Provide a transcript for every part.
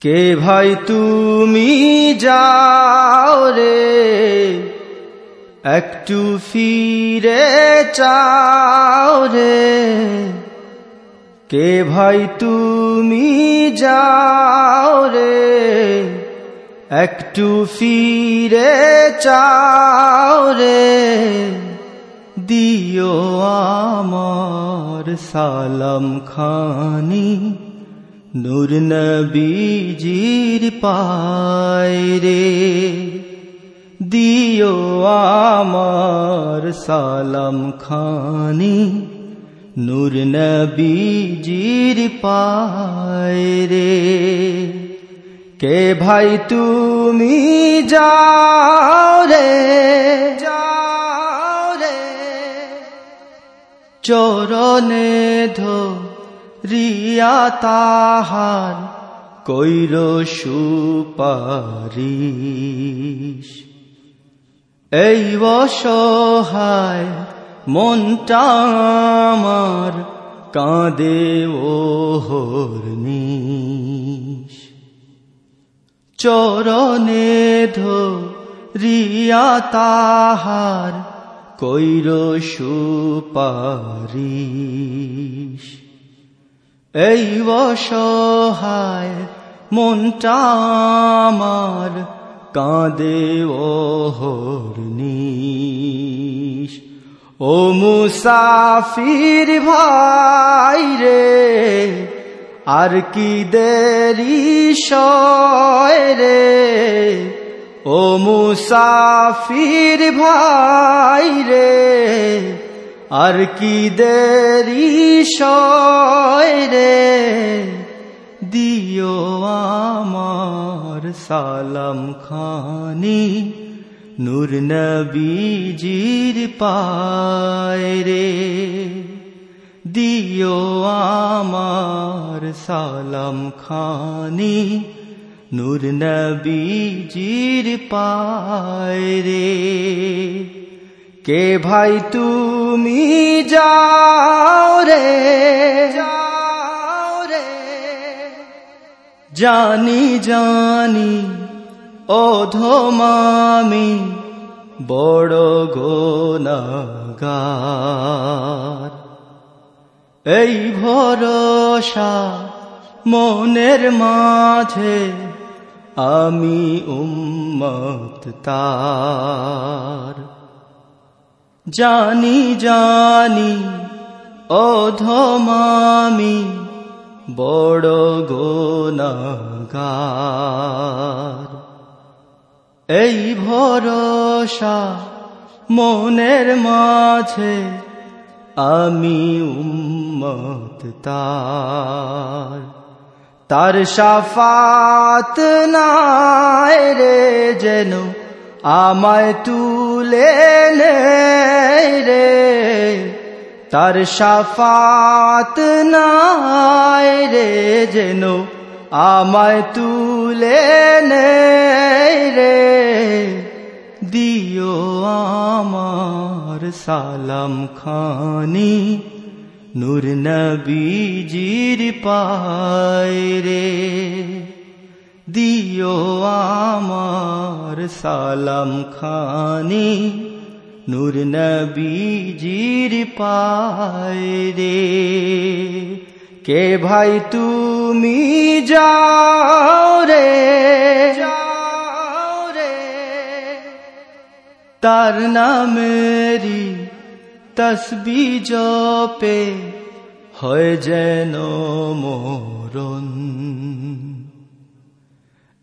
কে ভাই তুমি যাও রে? একটু ফিরে চাও রে। কে ভাই তুমি যাও রে? একটু ফিরে চাও রে। দিও আমার সালাম খানি নূর নবীজির পায় রে। দিও আমার সালাম খানি, নূর নবীজির পায় রে। কে ভাই তুমি যাও রে যাও রে। চরণে ধো রিয়া তাহার কইর সুপারিশ। এই অসহায় মনটা আমার কাঁদে ওহর্নিশ চরণে ধো রিয়া তাহার কইর সুপারিশ। এই অসহায় মনটা আমার কাঁদে ওহর্নিশ ও মুসাফির ভাই রে, আর কি দেরি রে? ও মুসাফির ভাই রে আর কি দেরি রে? দিও আমার সালাম খানি নূর নবীজির পায় রে। দিও আমার সালাম খানি নূর নবীজির পায় কে ভাই তুমি যাও রে? যাও রে। জানি জানি অধমামি বড় গোনাগার। এই ভরসা মনের মাঝে আমি উম্মত তার। জানি জানি অধমামি বড় গোনাগার। এই ভরসা মনের মাঝে আমি উম্মত তার। তার সাফাত নাই রে যেন আমায় তুলে রে, তার সাফাত নাই রে যেন আমায় তুলে রে। দিও আমার সালাম খানি নূর নবীজির পায় রে। দিও আমার সালাম খানি, নূর নবীজির পায় রে। কে ভাই তুমি যাও রে? যাও রে। তার নামেরি তসবি জপে হয় যেন মরণ।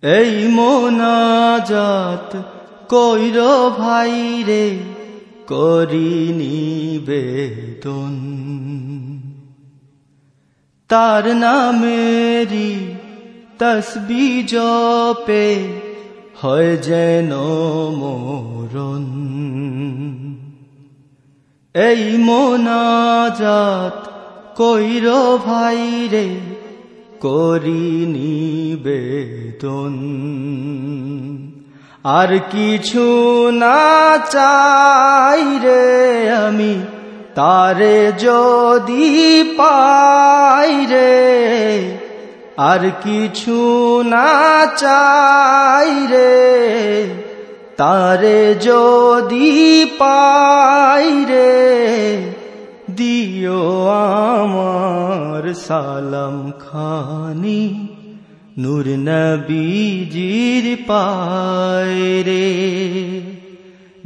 এই মোনাজাত কইর ভাই রে করিনি বেদন তার নামেরি তসবি জপে হয় যেন মরণ। এই মোনাজাত কইর ভাই রে করিনি বেদন আর কিছু না চাই রে আমি, তারে যদি পাই রে। আর কিছু না চাই রে, তারে যদি পাই রে। দিও আমার সালাম খানি। নূর নবীজির পায় রে।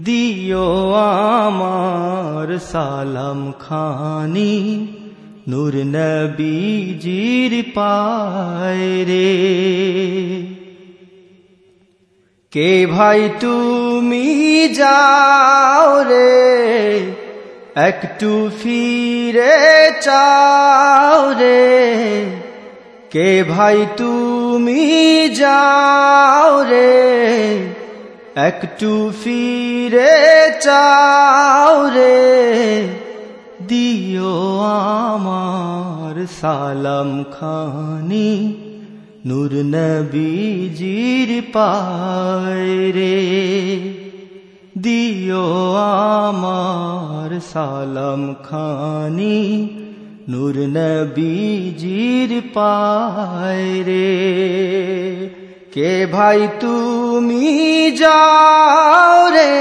দিও আমার সালাম খানি। নূর নবীজির পায় রে। কে ভাই তুমি যাও রে? একটু ফিরে চাও রে। কে ভাই তুমি যাও রে। একটু ফিরে চাও রে। দিও আমার সালাম খানি নূর নবীজির পায় রে। দিও আমার সালাম খানি নূর নবীজির পায় রে। কে ভাই তুমি যাও রে?